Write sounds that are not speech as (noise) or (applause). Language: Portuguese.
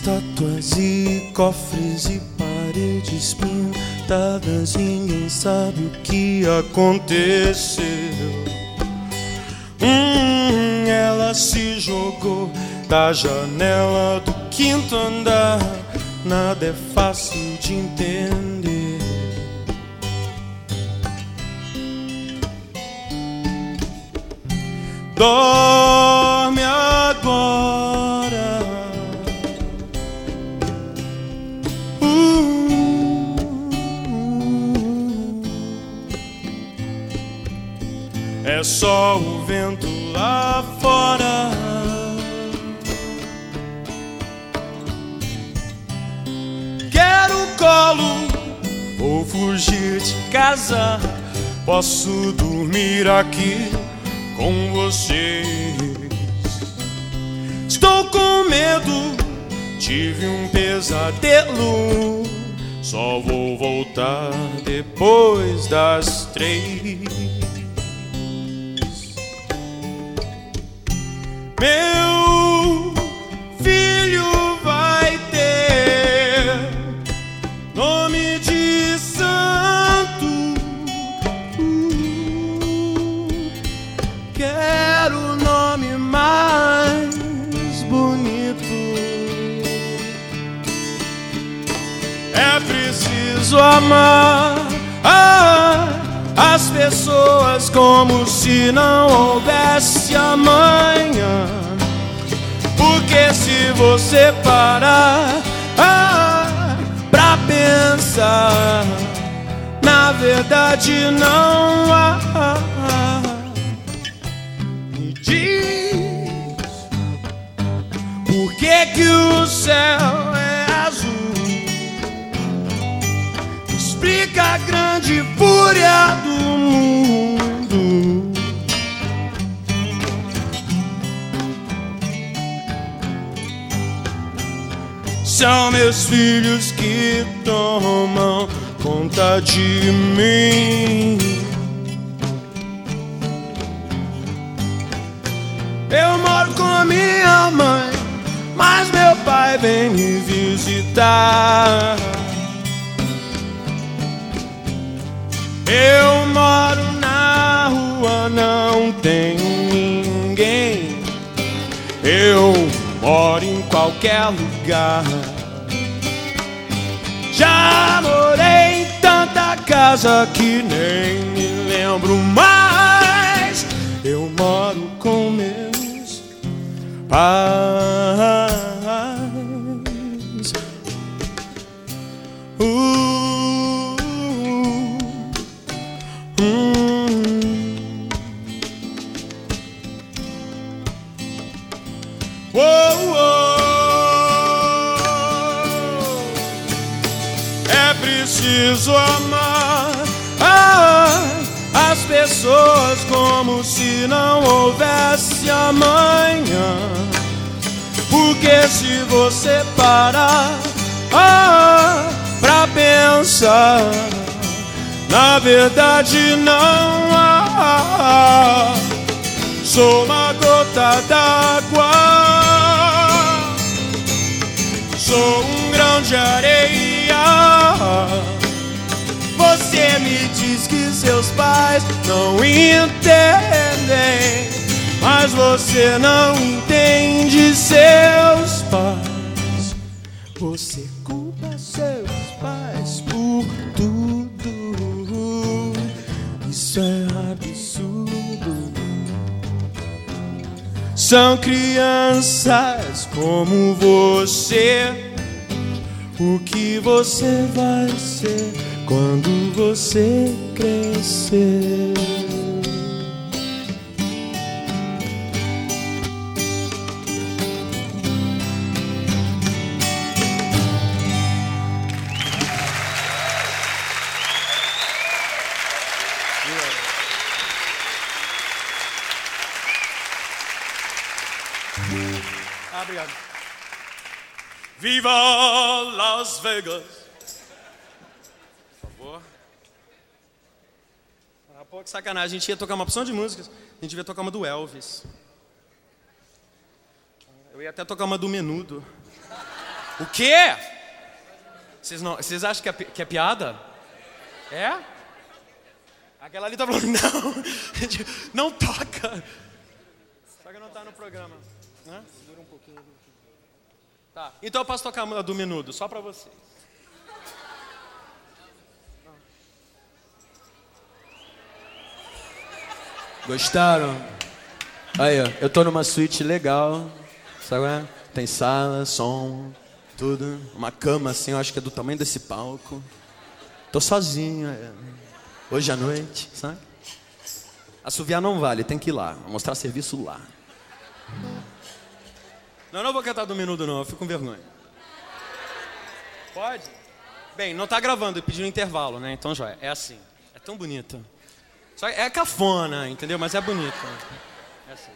Estátuas e cofres e paredes pintadas, ninguém sabe o que aconteceu. Hum, ela se jogou da janela do quinto andar, nada é fácil de entender. Dorme é só o vento lá fora. Quero colo, vou fugir de casa. Posso dormir aqui com vocês. Estou com medo, tive um pesadelo. Só vou voltar depois das três. Meu filho vai ter nome de santo. Quero o nome mais bonito. É preciso amar ah, as pessoas como se não houvesse amanhã. Porque se você parar ah, pra pensar, na verdade não há. Me diz por que que o céu Explica a grande fúria do mundo. São meus filhos que tomam conta de mim. Eu moro com a minha mãe, mas meu pai vem me visitar. Tem ninguém. Eu moro em qualquer lugar. Já morei em tanta casa que nem me lembro mais. Eu moro com meus pais. Uou. É preciso amar ah, as pessoas como se não houvesse amanhã. Porque se você parar ah, pra pensar, na verdade não há. Sou uma gota d'água, areia. Você me diz que seus pais não entendem, mas você não entende seus pais. Você culpa seus pais por tudo. Isso é absurdo. São crianças como você. O que você vai ser quando você crescer? Obrigado. Viva Las Vegas! Por favor. Ah, pô, que sacanagem. A gente ia tocar uma opção de músicas. A gente ia tocar uma do Elvis. Eu ia até tocar uma do Menudo. O quê? Vocês, não, vocês acham que é, que é piada? É? Aquela ali tá falando, (laughs) não, não toca. Só que não tá no programa. Né? Segura um pouquinho. Tá, então eu posso tocar a do menudo, só pra vocês. Gostaram? Aí, ó, eu tô numa suíte legal, sabe? Tem sala, som, tudo. Uma cama assim, eu acho que é do tamanho desse palco. Tô sozinho, é. hoje à noite, sabe? Assoviar não vale, tem que ir lá, mostrar serviço lá. Não, não vou cantar do menudo não, eu fico com vergonha. Pode? Bem, não tá gravando, eu pedi um intervalo, né? Então já é, é assim. É tão bonito. Só é cafona, entendeu? Mas é bonito. É assim.